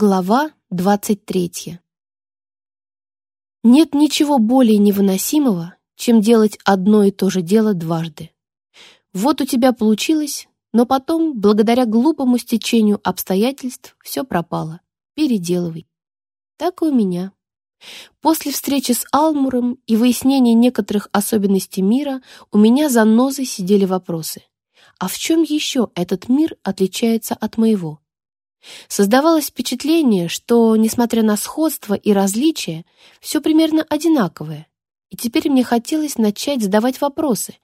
Глава двадцать третья. Нет ничего более невыносимого, чем делать одно и то же дело дважды. Вот у тебя получилось, но потом, благодаря глупому стечению обстоятельств, все пропало. Переделывай. Так и у меня. После встречи с Алмуром и выяснения некоторых особенностей мира у меня за нозой сидели вопросы. А в чем еще этот мир отличается от моего? Создавалось впечатление, что, несмотря на сходство и различия, все примерно одинаковое, и теперь мне хотелось начать задавать вопросы.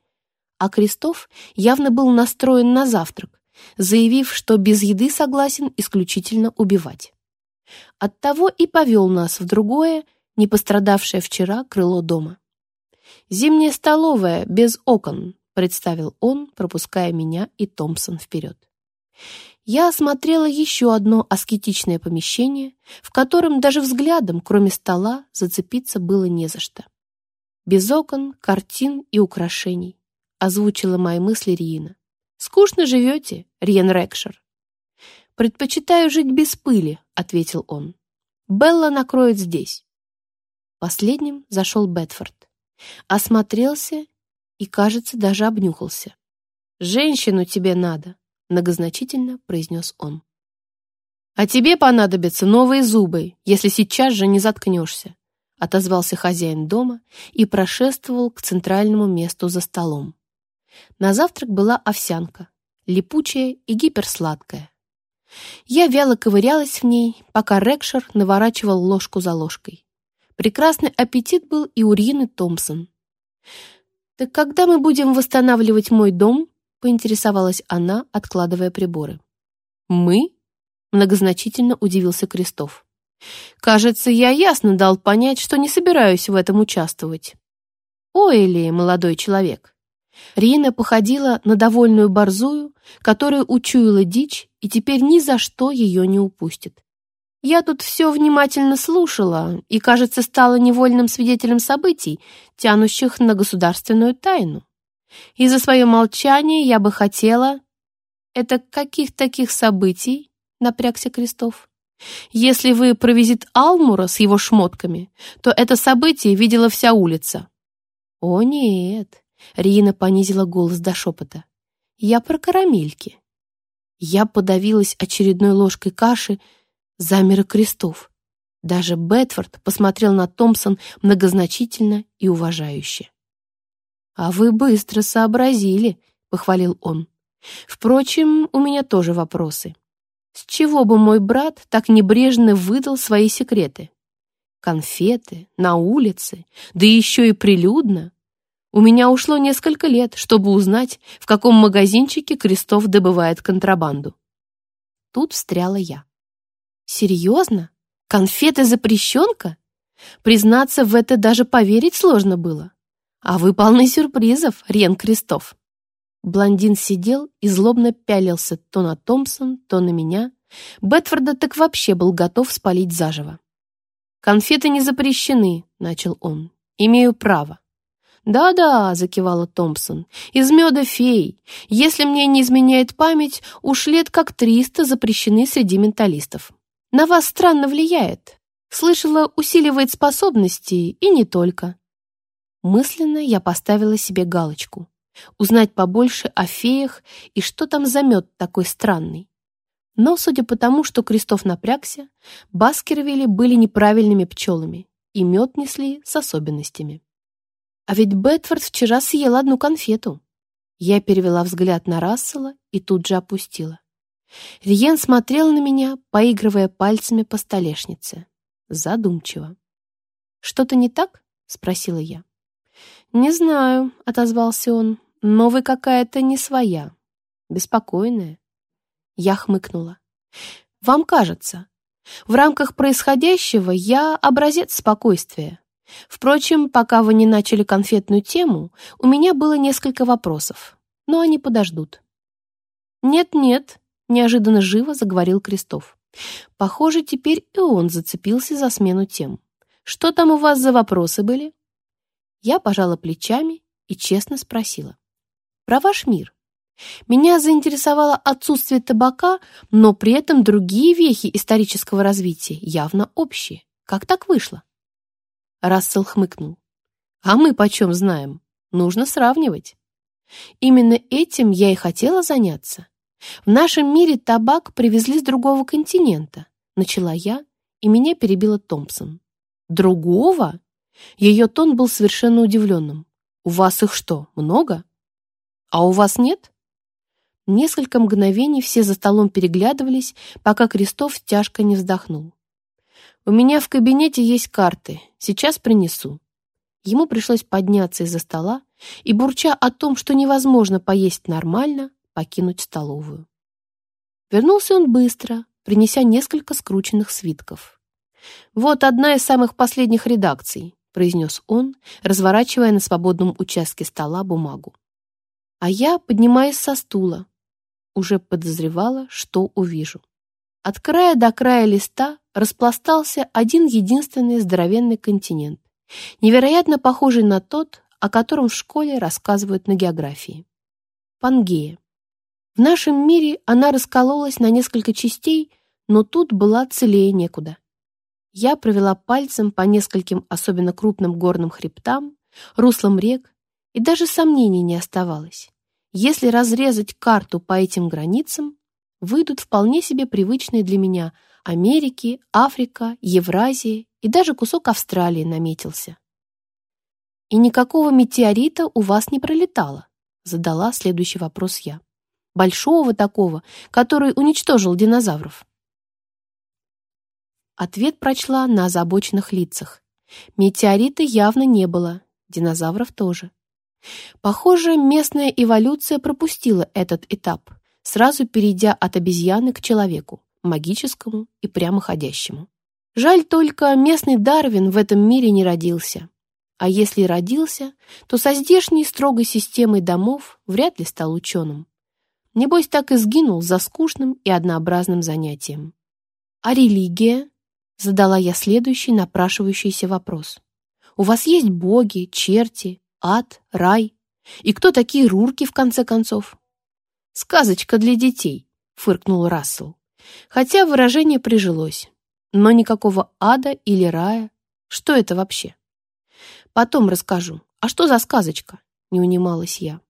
А Крестов явно был настроен на завтрак, заявив, что без еды согласен исключительно убивать. Оттого и повел нас в другое, не пострадавшее вчера крыло дома. «Зимняя столовая, без окон», — представил он, пропуская меня и Томпсон вперед. Я осмотрела еще одно аскетичное помещение, в котором даже взглядом, кроме стола, зацепиться было не за что. Без окон, картин и украшений, озвучила мои мысли Риина. «Скучно живете, Риен Рекшер?» «Предпочитаю жить без пыли», — ответил он. «Белла накроет здесь». Последним зашел Бетфорд. Осмотрелся и, кажется, даже обнюхался. «Женщину тебе надо», — многозначительно произнес он. «А тебе понадобятся новые зубы, если сейчас же не заткнешься», — отозвался хозяин дома и прошествовал к центральному месту за столом. На завтрак была овсянка, липучая и гиперсладкая. Я вяло ковырялась в ней, пока Рекшер наворачивал ложку за ложкой. Прекрасный аппетит был и у Рины Томпсон. «Так когда мы будем восстанавливать мой дом?» — поинтересовалась она, откладывая приборы. «Мы?» — многозначительно удивился Крестов. «Кажется, я ясно дал понять, что не собираюсь в этом участвовать». «Ой ли, молодой человек!» Рина походила на довольную борзую, которая учуяла дичь и теперь ни за что ее не упустит. Я тут все внимательно слушала и, кажется, стала невольным свидетелем событий, тянущих на государственную тайну. И за свое молчание я бы хотела... Это каких таких событий? Напрягся Крестов. Если вы про визит Алмура с его шмотками, то это событие видела вся улица. О нет, Рина понизила голос до шепота. «Я про карамельки». Я подавилась очередной ложкой каши, замер крестов. Даже Бетфорд посмотрел на Томпсон многозначительно и уважающе. «А вы быстро сообразили», — похвалил он. «Впрочем, у меня тоже вопросы. С чего бы мой брат так небрежно выдал свои секреты? Конфеты, на улице, да еще и прилюдно. У меня ушло несколько лет, чтобы узнать, в каком магазинчике Крестов добывает контрабанду. Тут встряла я. Серьезно? Конфеты запрещенка? Признаться, в это даже поверить сложно было. А вы полны сюрпризов, Рен Крестов. Блондин сидел и злобно пялился то на Томпсон, то на меня. Бетфорда так вообще был готов спалить заживо. «Конфеты не запрещены», — начал он. «Имею право. «Да-да», — закивала Томпсон, — «из меда фей. Если мне не изменяет память, уж лет как триста запрещены среди менталистов. На вас странно влияет. Слышала, усиливает способности, и не только». Мысленно я поставила себе галочку. Узнать побольше о феях и что там за мед такой странный. Но, судя по тому, что Крестов напрягся, Баскервилли были неправильными пчелами, и мед несли с особенностями. А ведь Бетфорд вчера съел одну конфету. Я перевела взгляд на Рассела и тут же опустила. Риен смотрел на меня, поигрывая пальцами по столешнице. Задумчиво. «Что-то не так?» — спросила я. «Не знаю», — отозвался он, — «но вы какая-то не своя, беспокойная». Я хмыкнула. «Вам кажется, в рамках происходящего я образец спокойствия, Впрочем, пока вы не начали конфетную тему, у меня было несколько вопросов, но они подождут. «Нет-нет», — неожиданно живо заговорил Крестов. Похоже, теперь и он зацепился за смену тем. «Что там у вас за вопросы были?» Я пожала плечами и честно спросила. «Про ваш мир. Меня заинтересовало отсутствие табака, но при этом другие вехи исторического развития явно общие. Как так вышло? Рассел хмыкнул. А мы почем знаем? Нужно сравнивать. Именно этим я и хотела заняться. В нашем мире табак привезли с другого континента. Начала я, и меня перебила Томпсон. Другого? Ее тон был совершенно удивленным. У вас их что, много? А у вас нет? Несколько мгновений все за столом переглядывались, пока Крестов тяжко не вздохнул. «У меня в кабинете есть карты. Сейчас принесу». Ему пришлось подняться из-за стола и, бурча о том, что невозможно поесть нормально, покинуть столовую. Вернулся он быстро, принеся несколько скрученных свитков. «Вот одна из самых последних редакций», произнес он, разворачивая на свободном участке стола бумагу. А я, поднимаясь со стула, уже подозревала, что увижу. От края до края листа распластался один единственный здоровенный континент, невероятно похожий на тот, о котором в школе рассказывают на географии. Пангея. В нашем мире она раскололась на несколько частей, но тут была целее некуда. Я провела пальцем по нескольким особенно крупным горным хребтам, руслам рек, и даже сомнений не оставалось. Если разрезать карту по этим границам, выйдут вполне себе привычные для меня Америки, Африка, Евразия и даже кусок Австралии наметился. «И никакого метеорита у вас не пролетало?» задала следующий вопрос я. «Большого такого, который уничтожил динозавров?» Ответ прочла на озабоченных лицах. Метеорита явно не было, динозавров тоже. Похоже, местная эволюция пропустила этот этап, сразу перейдя от обезьяны к человеку, магическому и прямоходящему. Жаль только, местный Дарвин в этом мире не родился. А если родился, то со здешней строгой системой домов вряд ли стал ученым. Небось, так и сгинул за скучным и однообразным занятием. А религия? Задала я следующий напрашивающийся вопрос. У вас есть боги, черти, ад, рай. И кто такие рурки, в конце концов? «Сказочка для детей», — фыркнул Рассел. Хотя выражение прижилось. Но никакого ада или рая. Что это вообще? Потом расскажу. А что за сказочка? Не унималась я.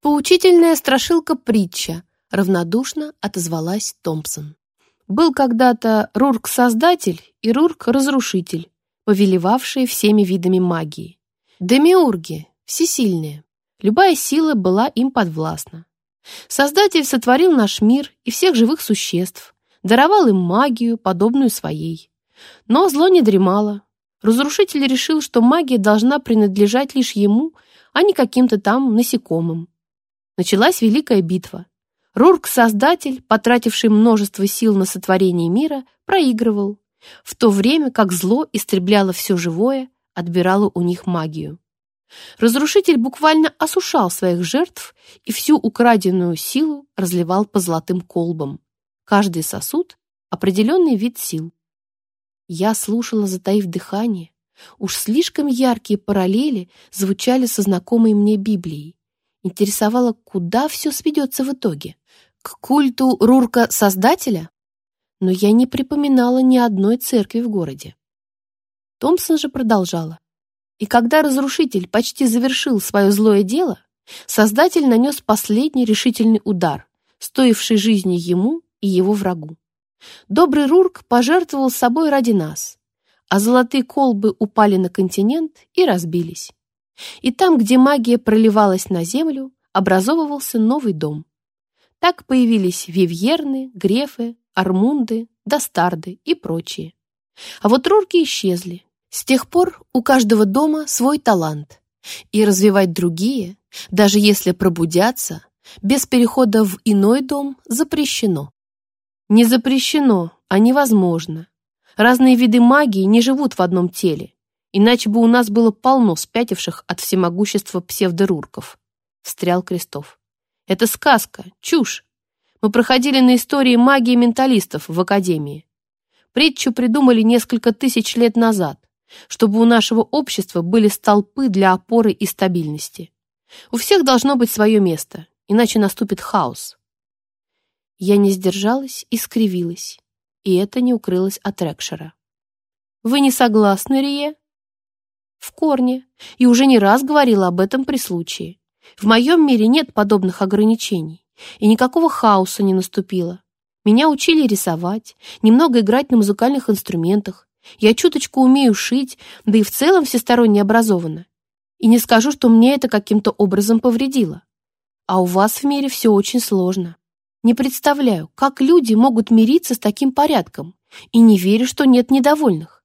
Поучительная страшилка-притча, равнодушно отозвалась Томпсон. Был когда-то Рурк-создатель и Рурк-разрушитель, повелевавшие всеми видами магии. Демиурги, всесильные. Любая сила была им подвластна. Создатель сотворил наш мир и всех живых существ, даровал им магию, подобную своей. Но зло не дремало. Разрушитель решил, что магия должна принадлежать лишь ему, а не каким-то там насекомым. Началась великая битва. Рурк-создатель, потративший множество сил на сотворение мира, проигрывал, в то время как зло истребляло все живое, отбирала у них магию. Разрушитель буквально осушал своих жертв и всю украденную силу разливал по золотым колбам. Каждый сосуд — определенный вид сил. Я слушала, затаив дыхание. Уж слишком яркие параллели звучали со знакомой мне Библией. Интересовало, куда все сведется в итоге? К культу Рурка-создателя? Но я не припоминала ни одной церкви в городе. Томпсон же продолжала. И когда разрушитель почти завершил свое злое дело, Создатель нанес последний решительный удар, стоивший жизни ему и его врагу. Добрый Рурк пожертвовал собой ради нас, а золотые колбы упали на континент и разбились. И там, где магия проливалась на землю, образовывался новый дом. Так появились вивьерны, грефы, армунды, достарды и прочие. А вот рурки исчезли, с тех пор у каждого дома свой талант, и развивать другие, даже если пробудятся, без перехода в иной дом запрещено. Не запрещено, а невозможно. Разные виды магии не живут в одном теле, иначе бы у нас было полно спятивших от всемогущества псевдорурков. Встрял Крестов. Это сказка, чушь. Мы проходили на истории магии менталистов в Академии. Притчу придумали несколько тысяч лет назад чтобы у нашего общества были столпы для опоры и стабильности. У всех должно быть свое место, иначе наступит хаос. Я не сдержалась и скривилась, и это не укрылось от Рекшера. «Вы не согласны, Рие?» «В корне, и уже не раз говорила об этом при случае. В моем мире нет подобных ограничений, и никакого хаоса не наступило. Меня учили рисовать, немного играть на музыкальных инструментах. Я чуточку умею шить, да и в целом всесторонне образована. И не скажу, что мне это каким-то образом повредило. А у вас в мире все очень сложно. Не представляю, как люди могут мириться с таким порядком, и не верю, что нет недовольных.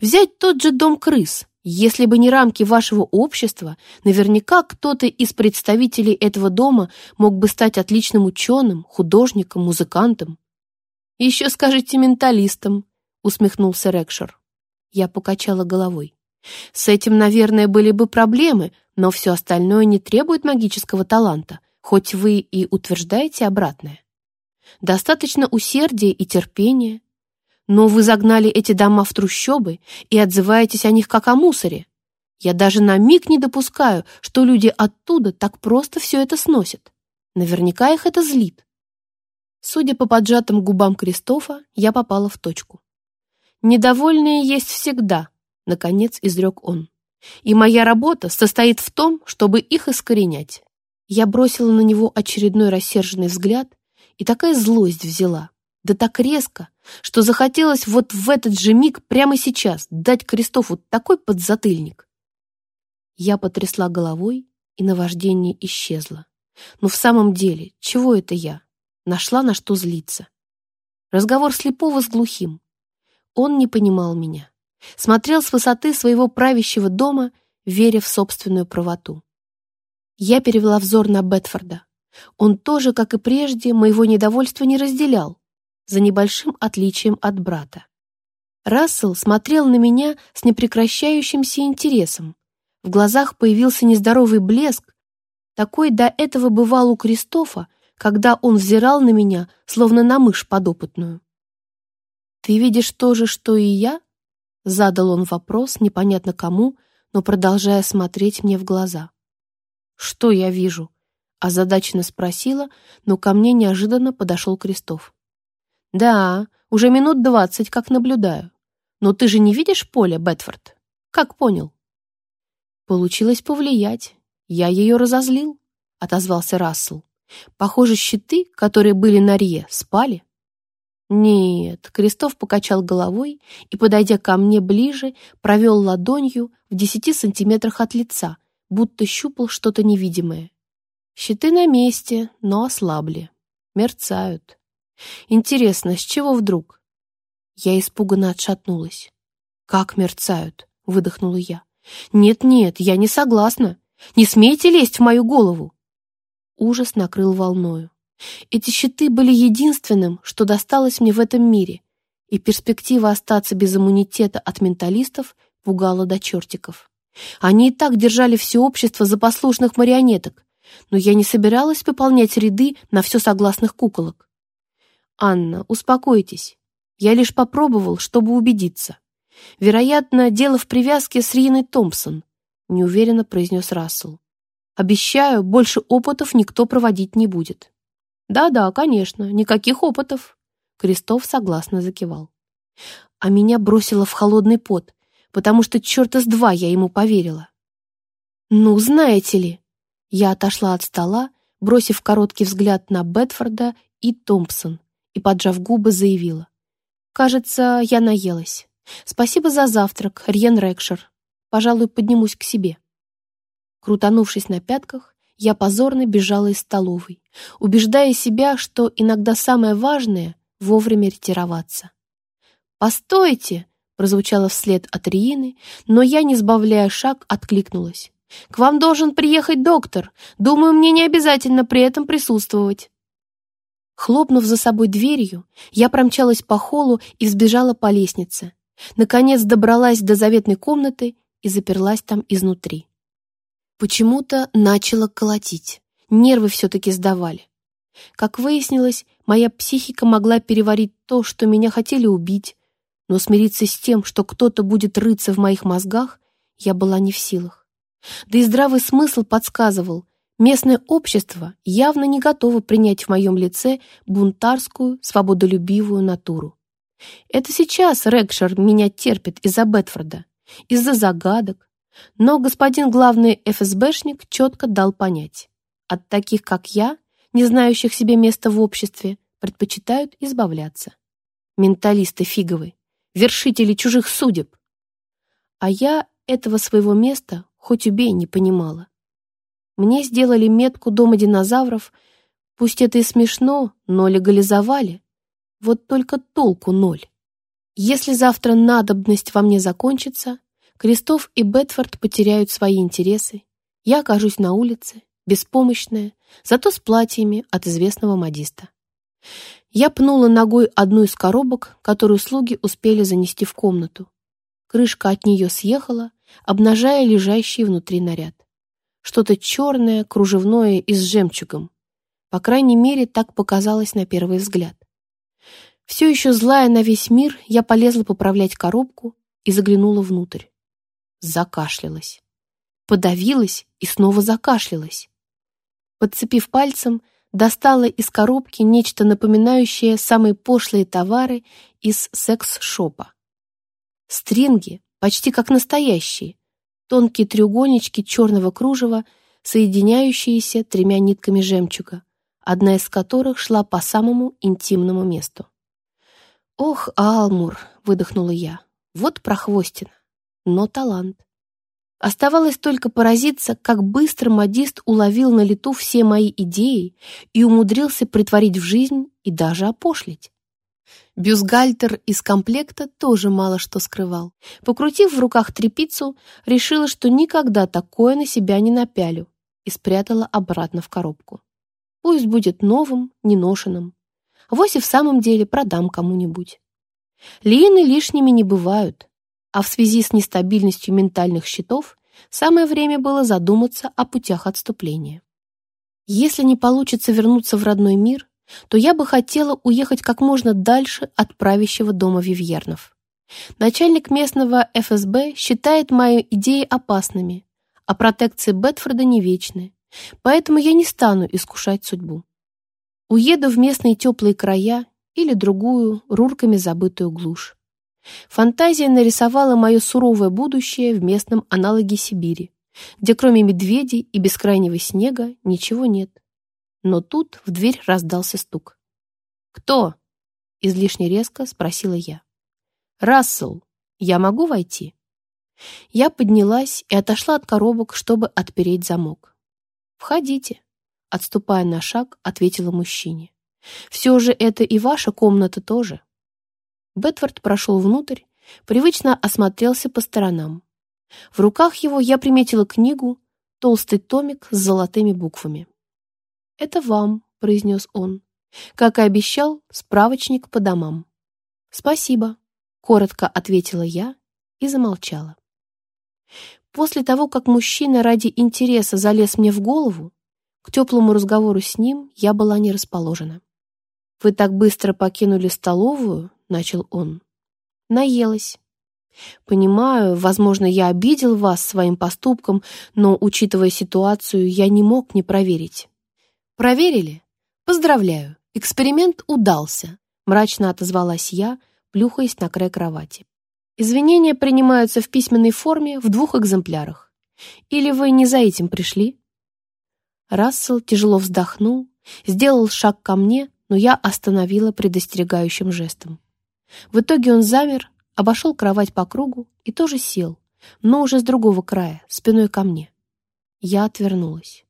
Взять тот же дом крыс. Если бы не рамки вашего общества, наверняка кто-то из представителей этого дома мог бы стать отличным ученым, художником, музыкантом. «Еще скажите менталистом», — усмехнулся Рекшер. Я покачала головой. «С этим, наверное, были бы проблемы, но все остальное не требует магического таланта, хоть вы и утверждаете обратное. Достаточно усердия и терпения. Но вы загнали эти дома в трущобы и отзываетесь о них как о мусоре. Я даже на миг не допускаю, что люди оттуда так просто все это сносят. Наверняка их это злит. Судя по поджатым губам Кристофа, я попала в точку. «Недовольные есть всегда», — наконец изрек он. «И моя работа состоит в том, чтобы их искоренять». Я бросила на него очередной рассерженный взгляд, и такая злость взяла, да так резко, что захотелось вот в этот же миг, прямо сейчас, дать Кристофу такой подзатыльник. Я потрясла головой, и наваждение исчезло. Но в самом деле, чего это я? Нашла на что злиться. Разговор слепого с глухим. Он не понимал меня. Смотрел с высоты своего правящего дома, веря в собственную правоту. Я перевела взор на Бетфорда. Он тоже, как и прежде, моего недовольства не разделял, за небольшим отличием от брата. Рассел смотрел на меня с непрекращающимся интересом. В глазах появился нездоровый блеск. Такой до этого бывал у Кристофа, когда он взирал на меня, словно на мышь подопытную. «Ты видишь то же, что и я?» Задал он вопрос, непонятно кому, но продолжая смотреть мне в глаза. «Что я вижу?» Озадаченно спросила, но ко мне неожиданно подошел Крестов. «Да, уже минут двадцать как наблюдаю. Но ты же не видишь поле, Бетфорд? Как понял?» «Получилось повлиять. Я ее разозлил», — отозвался Рассел. «Похоже, щиты, которые были на Рье, спали». «Нет», — Крестов покачал головой и, подойдя ко мне ближе, провел ладонью в десяти сантиметрах от лица, будто щупал что-то невидимое. Щиты на месте, но ослабли. Мерцают. Интересно, с чего вдруг? Я испуганно отшатнулась. «Как мерцают?» — выдохнула я. «Нет-нет, я не согласна. Не смейте лезть в мою голову!» Ужас накрыл волною. Эти щиты были единственным, что досталось мне в этом мире, и перспектива остаться без иммунитета от менталистов пугала до чертиков. Они и так держали все общество за послушных марионеток, но я не собиралась пополнять ряды на все согласных куколок. «Анна, успокойтесь. Я лишь попробовал, чтобы убедиться. Вероятно, дело в привязке с Риной Томпсон», неуверенно произнес Рассел. «Обещаю, больше опытов никто проводить не будет». «Да-да, конечно, никаких опытов», Крестов согласно закивал. А меня бросило в холодный пот потому что черта с два я ему поверила. «Ну, знаете ли...» Я отошла от стола, бросив короткий взгляд на Бетфорда и Томпсон, и, поджав губы, заявила. «Кажется, я наелась. Спасибо за завтрак, Рьен Рекшер. Пожалуй, поднимусь к себе». Крутанувшись на пятках, я позорно бежала из столовой, убеждая себя, что иногда самое важное — вовремя ретироваться. «Постойте!» прозвучало вслед от Риины, но я, не сбавляя шаг, откликнулась. «К вам должен приехать доктор. Думаю, мне не обязательно при этом присутствовать». Хлопнув за собой дверью, я промчалась по холлу и взбежала по лестнице. Наконец добралась до заветной комнаты и заперлась там изнутри. Почему-то начала колотить. Нервы все-таки сдавали. Как выяснилось, моя психика могла переварить то, что меня хотели убить, но смириться с тем, что кто-то будет рыться в моих мозгах, я была не в силах. Да и здравый смысл подсказывал, Местное общество явно не готово принять в моем лице бунтарскую, свободолюбивую натуру. Это сейчас Рекшер меня терпит из-за Бетфорда, из-за загадок, но господин главный ФСБшник четко дал понять. От таких, как я, не знающих себе места в обществе, предпочитают избавляться. Менталисты фиговы, вершители чужих судеб. А я этого своего места хоть убей не понимала. Мне сделали метку дома динозавров, пусть это и смешно, но легализовали. Вот только толку ноль. Если завтра надобность во мне закончится, Крестов и Бетфорд потеряют свои интересы, я окажусь на улице, беспомощная, зато с платьями от известного модиста. Я пнула ногой одну из коробок, которую слуги успели занести в комнату. Крышка от нее съехала, обнажая лежащий внутри наряд. Что-то черное, кружевное и с жемчугом. По крайней мере, так показалось на первый взгляд. Все еще злая на весь мир, я полезла поправлять коробку и заглянула внутрь. Закашлялась. Подавилась и снова закашлялась. Подцепив пальцем, достала из коробки нечто напоминающее самые пошлые товары из секс-шопа. Стринги, почти как настоящие, тонкие треугольнички черного кружева, соединяющиеся тремя нитками жемчуга, одна из которых шла по самому интимному месту. «Ох, Алмур!» — выдохнула я. «Вот прохвостина, но талант». Оставалось только поразиться, как быстро модист уловил на лету все мои идеи и умудрился притворить в жизнь и даже опошлить. Бюстгальтер из комплекта тоже мало что скрывал. Покрутив в руках трепицу, решила, что никогда такое на себя не напялю и спрятала обратно в коробку. Пусть будет новым, неношенным. Вось и в самом деле продам кому-нибудь. Лины лишними не бывают, а в связи с нестабильностью ментальных счетов самое время было задуматься о путях отступления. Если не получится вернуться в родной мир, то я бы хотела уехать как можно дальше от правящего дома Вивьернов. Начальник местного ФСБ считает мои идеи опасными, а протекции Бетфорда не вечны, поэтому я не стану искушать судьбу. Уеду в местные теплые края или другую, рурками забытую глушь. Фантазия нарисовала мое суровое будущее в местном аналоге Сибири, где кроме медведей и бескрайнего снега ничего нет. Но тут в дверь раздался стук. «Кто?» — излишне резко спросила я. «Рассел, я могу войти?» Я поднялась и отошла от коробок, чтобы отпереть замок. «Входите», Отступая на шаг, ответила мужчине. «Все же это и ваша комната тоже». Бетфорд прошел внутрь, привычно осмотрелся по сторонам. В руках его я приметила книгу, толстый томик с золотыми буквами. «Это вам», — произнес он. «Как и обещал, справочник по домам». «Спасибо», — коротко ответила я и замолчала. После того, как мужчина ради интереса залез мне в голову, к теплому разговору с ним я была не расположена. «Вы так быстро покинули столовую?» — начал он. «Наелась». «Понимаю, возможно, я обидел вас своим поступком, но, учитывая ситуацию, я не мог не проверить». «Проверили? Поздравляю, эксперимент удался», — мрачно отозвалась я, плюхаясь на край кровати. «Извинения принимаются в письменной форме в двух экземплярах. Или вы не за этим пришли?» Рассел тяжело вздохнул, сделал шаг ко мне, но я остановила предостерегающим жестом. В итоге он замер, обошел кровать по кругу и тоже сел, но уже с другого края, спиной ко мне. Я отвернулась.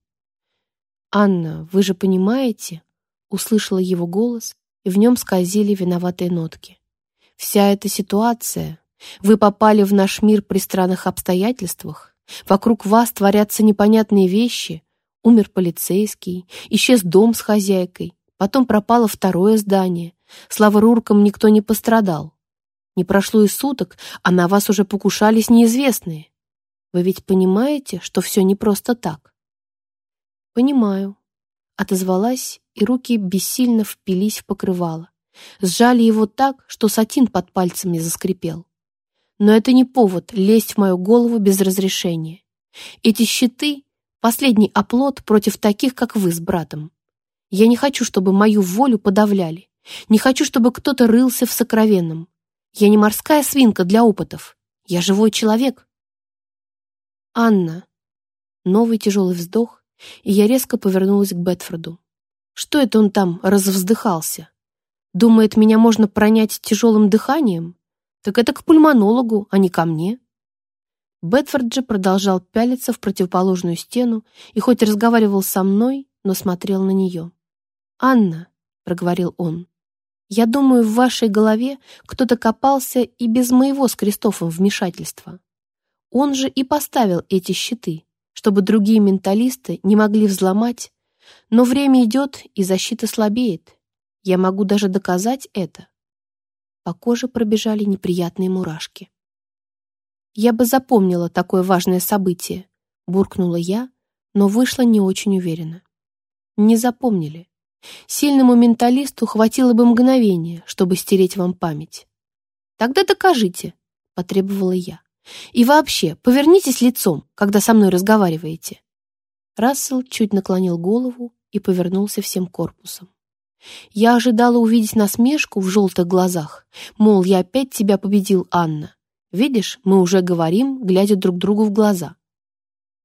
«Анна, вы же понимаете?» Услышала его голос, и в нем скользили виноватые нотки. «Вся эта ситуация. Вы попали в наш мир при странных обстоятельствах. Вокруг вас творятся непонятные вещи, Умер полицейский, исчез дом с хозяйкой, потом пропало второе здание. Слава Руркам, никто не пострадал. Не прошло и суток, а на вас уже покушались неизвестные. Вы ведь понимаете, что все не просто так? Понимаю. Отозвалась, и руки бессильно впились в покрывало. Сжали его так, что сатин под пальцами заскрипел. Но это не повод лезть в мою голову без разрешения. Эти щиты Последний оплот против таких, как вы с братом. Я не хочу, чтобы мою волю подавляли. Не хочу, чтобы кто-то рылся в сокровенном. Я не морская свинка для опытов. Я живой человек. Анна. Новый тяжелый вздох, и я резко повернулась к Бетфорду. Что это он там развздыхался? Думает, меня можно пронять тяжелым дыханием? Так это к пульмонологу, а не ко мне. Бетфорд же продолжал пялиться в противоположную стену и хоть разговаривал со мной, но смотрел на нее. «Анна», — проговорил он, — «я думаю, в вашей голове кто-то копался и без моего с Кристофом вмешательства. Он же и поставил эти щиты, чтобы другие менталисты не могли взломать, но время идет, и защита слабеет. Я могу даже доказать это». По коже пробежали неприятные мурашки. «Я бы запомнила такое важное событие», — буркнула я, но вышла не очень уверенно. Не запомнили. Сильному менталисту хватило бы мгновения, чтобы стереть вам память. «Тогда докажите», — потребовала я. «И вообще, повернитесь лицом, когда со мной разговариваете». Рассел чуть наклонил голову и повернулся всем корпусом. Я ожидала увидеть насмешку в желтых глазах, мол, я опять тебя победил, Анна. Видишь, мы уже говорим, глядя друг другу в глаза.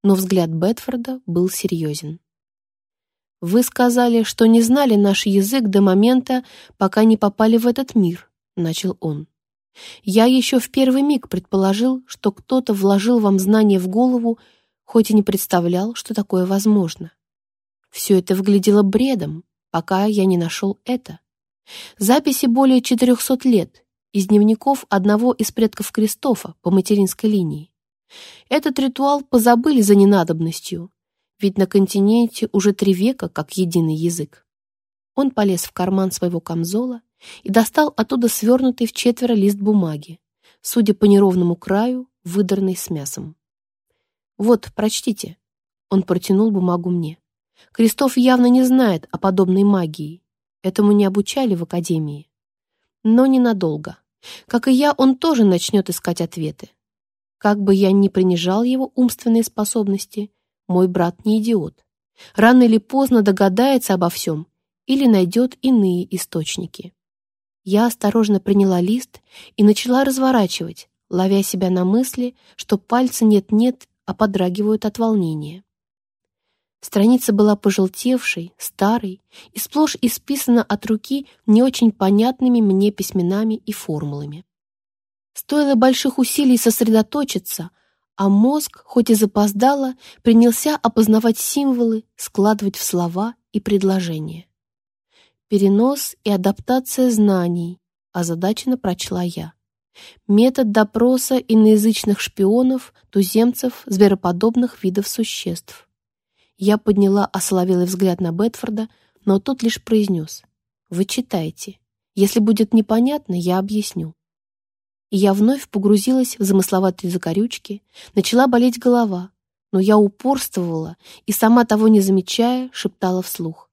Но взгляд Бетфорда был серьезен. Вы сказали, что не знали наш язык до момента, пока не попали в этот мир, начал он. Я еще в первый миг предположил, что кто-то вложил вам знания в голову, хоть и не представлял, что такое возможно. Все это выглядело бредом, пока я не нашел это. Записи более 400 лет из дневников одного из предков Кристофа по материнской линии. Этот ритуал позабыли за ненадобностью, ведь на континенте уже три века как единый язык. Он полез в карман своего камзола и достал оттуда свернутый в четверо лист бумаги, судя по неровному краю, выдранный с мясом. «Вот, прочтите». Он протянул бумагу мне. Крестов явно не знает о подобной магии. Этому не обучали в академии. Но ненадолго. Как и я, он тоже начнет искать ответы. Как бы я ни принижал его умственные способности, мой брат не идиот. Рано или поздно догадается обо всем или найдет иные источники. Я осторожно приняла лист и начала разворачивать, ловя себя на мысли, что пальцы нет-нет, а подрагивают от волнения. Страница была пожелтевшей, старой и сплошь исписана от руки не очень понятными мне письменами и формулами. Стоило больших усилий сосредоточиться, а мозг, хоть и запоздало, принялся опознавать символы, складывать в слова и предложения. Перенос и адаптация знаний, озадаченно прочла я. Метод допроса иноязычных шпионов, туземцев, звероподобных видов существ. Я подняла ословелый взгляд на Бетфорда, но тот лишь произнес. «Вы читайте. Если будет непонятно, я объясню» и я вновь погрузилась в замысловатые закорючки, начала болеть голова, но я упорствовала и, сама того не замечая, шептала вслух.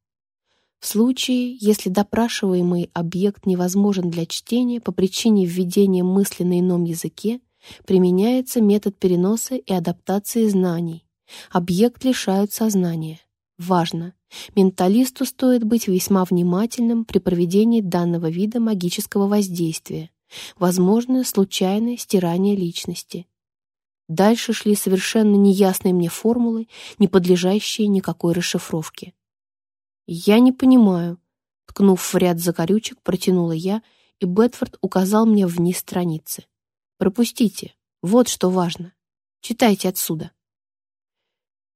В случае, если допрашиваемый объект невозможен для чтения по причине введения мысли на ином языке, применяется метод переноса и адаптации знаний. Объект лишают сознания. Важно! Менталисту стоит быть весьма внимательным при проведении данного вида магического воздействия, возможно, случайное стирание личности. Дальше шли совершенно неясные мне формулы, не подлежащие никакой расшифровке. «Я не понимаю», — ткнув в ряд закорючек, протянула я, и Бетфорд указал мне вниз страницы. «Пропустите, вот что важно. Читайте отсюда».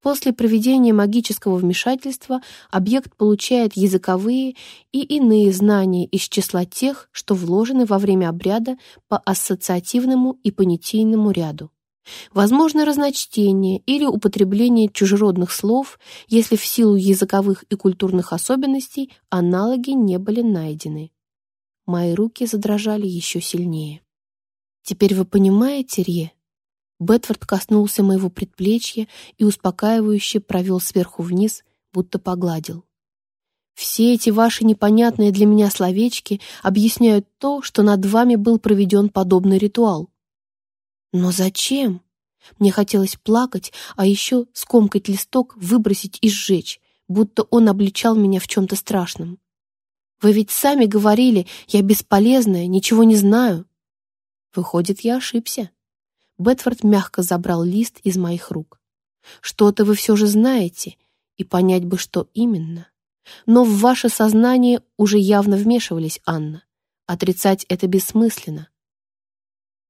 После проведения магического вмешательства объект получает языковые и иные знания из числа тех, что вложены во время обряда по ассоциативному и понятийному ряду. Возможно разночтение или употребление чужеродных слов, если в силу языковых и культурных особенностей аналоги не были найдены. Мои руки задрожали еще сильнее. «Теперь вы понимаете, Рье?» Бетфорд коснулся моего предплечья и успокаивающе провел сверху вниз, будто погладил. Все эти ваши непонятные для меня словечки объясняют то, что над вами был проведен подобный ритуал. Но зачем? Мне хотелось плакать, а еще скомкать листок, выбросить и сжечь, будто он обличал меня в чем-то страшном. Вы ведь сами говорили, я бесполезная, ничего не знаю. Выходит, я ошибся. Бетфорд мягко забрал лист из моих рук. Что-то вы все же знаете, и понять бы, что именно. Но в ваше сознание уже явно вмешивались, Анна. Отрицать это бессмысленно.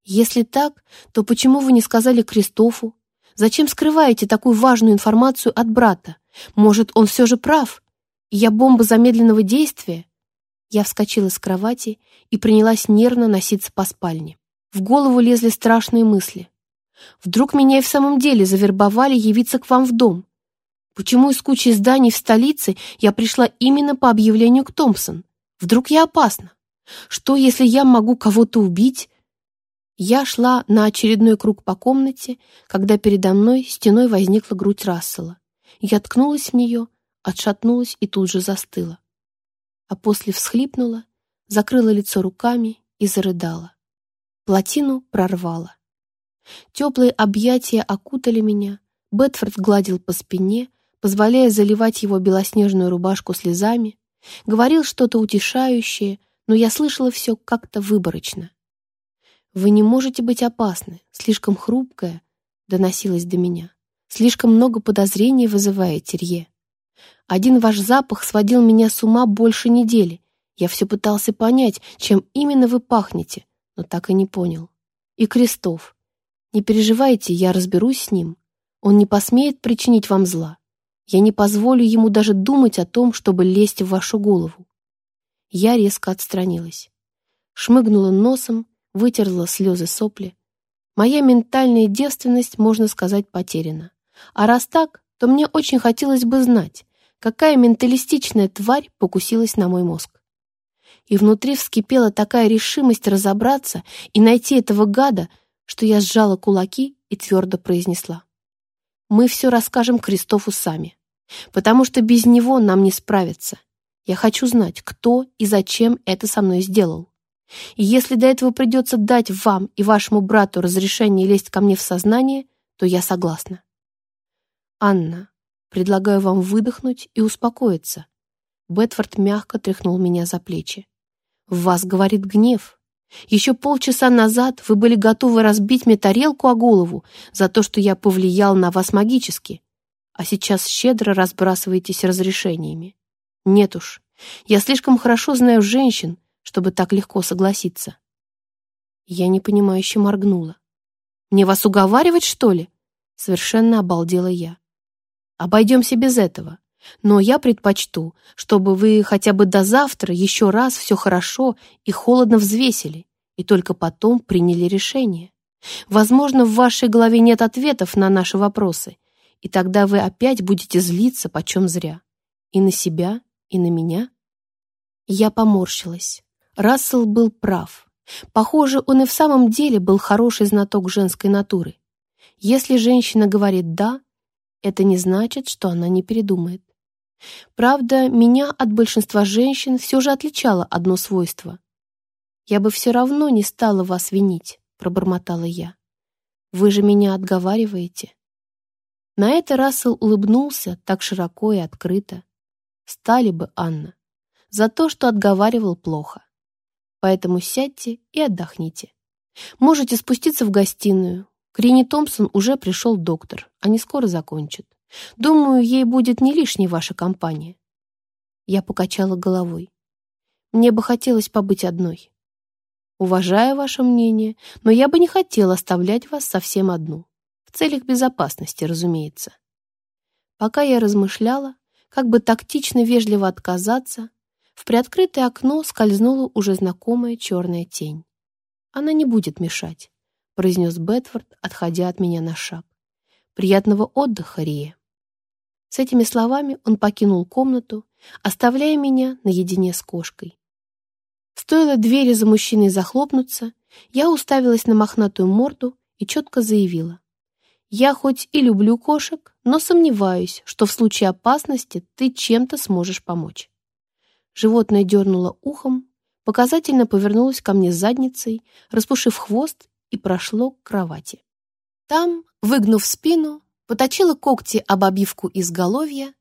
Если так, то почему вы не сказали Кристофу? Зачем скрываете такую важную информацию от брата? Может, он все же прав? Я бомба замедленного действия? Я вскочила с кровати и принялась нервно носиться по спальне. В голову лезли страшные мысли. Вдруг меня и в самом деле завербовали явиться к вам в дом? Почему из кучи зданий в столице я пришла именно по объявлению к Томпсон? Вдруг я опасна? Что, если я могу кого-то убить? Я шла на очередной круг по комнате, когда передо мной стеной возникла грудь Рассела. Я ткнулась в нее, отшатнулась и тут же застыла. А после всхлипнула, закрыла лицо руками и зарыдала. Плотину прорвала. Теплые объятия окутали меня, Бетфорд гладил по спине, позволяя заливать его белоснежную рубашку слезами, говорил что-то утешающее, но я слышала все как-то выборочно. «Вы не можете быть опасны, слишком хрупкая», — доносилось до меня. «Слишком много подозрений вызывает Терье. Один ваш запах сводил меня с ума больше недели. Я все пытался понять, чем именно вы пахнете, но так и не понял. И Крестов. Не переживайте, я разберусь с ним. Он не посмеет причинить вам зла. Я не позволю ему даже думать о том, чтобы лезть в вашу голову». Я резко отстранилась. Шмыгнула носом, вытерла слезы сопли. Моя ментальная девственность, можно сказать, потеряна. А раз так, то мне очень хотелось бы знать, какая менталистичная тварь покусилась на мой мозг. И внутри вскипела такая решимость разобраться и найти этого гада, что я сжала кулаки и твердо произнесла. «Мы все расскажем Кристофу сами, потому что без него нам не справиться. Я хочу знать, кто и зачем это со мной сделал. И если до этого придется дать вам и вашему брату разрешение лезть ко мне в сознание, то я согласна. Анна, предлагаю вам выдохнуть и успокоиться. Бетфорд мягко тряхнул меня за плечи. В вас говорит гнев. Еще полчаса назад вы были готовы разбить мне тарелку о голову за то, что я повлиял на вас магически, а сейчас щедро разбрасываетесь разрешениями. Нет уж, я слишком хорошо знаю женщин, чтобы так легко согласиться. Я непонимающе моргнула. «Мне вас уговаривать, что ли?» Совершенно обалдела я. «Обойдемся без этого. Но я предпочту, чтобы вы хотя бы до завтра еще раз все хорошо и холодно взвесили, и только потом приняли решение. Возможно, в вашей голове нет ответов на наши вопросы, и тогда вы опять будете злиться почем зря. И на себя, и на меня». Я поморщилась. Рассел был прав. Похоже, он и в самом деле был хороший знаток женской натуры. Если женщина говорит «да», это не значит, что она не передумает. Правда, меня от большинства женщин все же отличало одно свойство. «Я бы все равно не стала вас винить», — пробормотала я. «Вы же меня отговариваете». На это Рассел улыбнулся так широко и открыто. Стали бы, Анна, за то, что отговаривал плохо. Поэтому сядьте и отдохните. Можете спуститься в гостиную. К Рине Томпсон уже пришел доктор. Они скоро закончат. Думаю, ей будет не лишней ваша компания. Я покачала головой. Мне бы хотелось побыть одной. Уважаю ваше мнение, но я бы не хотела оставлять вас совсем одну. В целях безопасности, разумеется. Пока я размышляла, как бы тактично вежливо отказаться, в приоткрытое окно скользнула уже знакомая черная тень. «Она не будет мешать», — произнес Бетфорд, отходя от меня на шаг. «Приятного отдыха, Рия». С этими словами он покинул комнату, оставляя меня наедине с кошкой. Стоило двери за мужчиной захлопнуться, я уставилась на мохнатую морду и четко заявила. «Я хоть и люблю кошек, но сомневаюсь, что в случае опасности ты чем-то сможешь помочь». Животное дернуло ухом, показательно повернулось ко мне задницей, распушив хвост и прошло к кровати. Там, выгнув спину, поточила когти об обивку изголовья,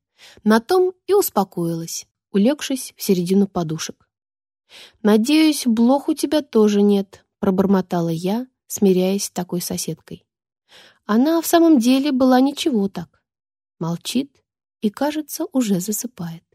на том и успокоилась, улегшись в середину подушек. «Надеюсь, блох у тебя тоже нет», — пробормотала я, смиряясь с такой соседкой. Она в самом деле была ничего так. Молчит и, кажется, уже засыпает.